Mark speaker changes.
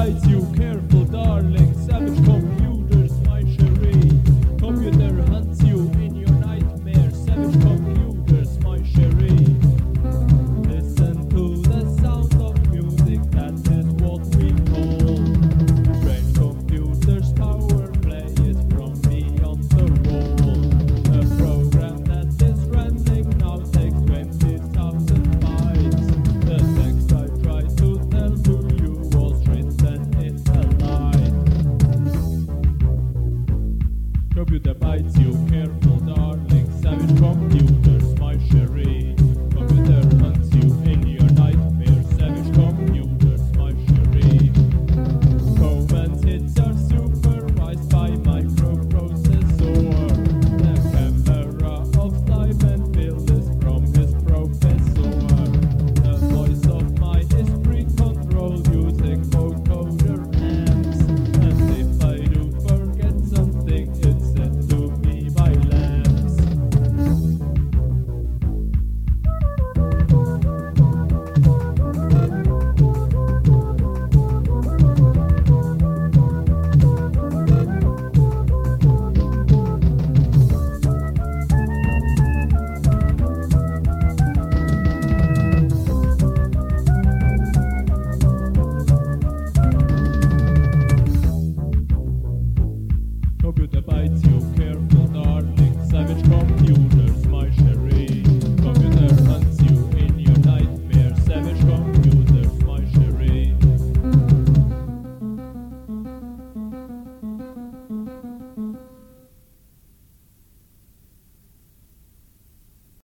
Speaker 1: guides you for. Computer bites you, careful darling, savage from you.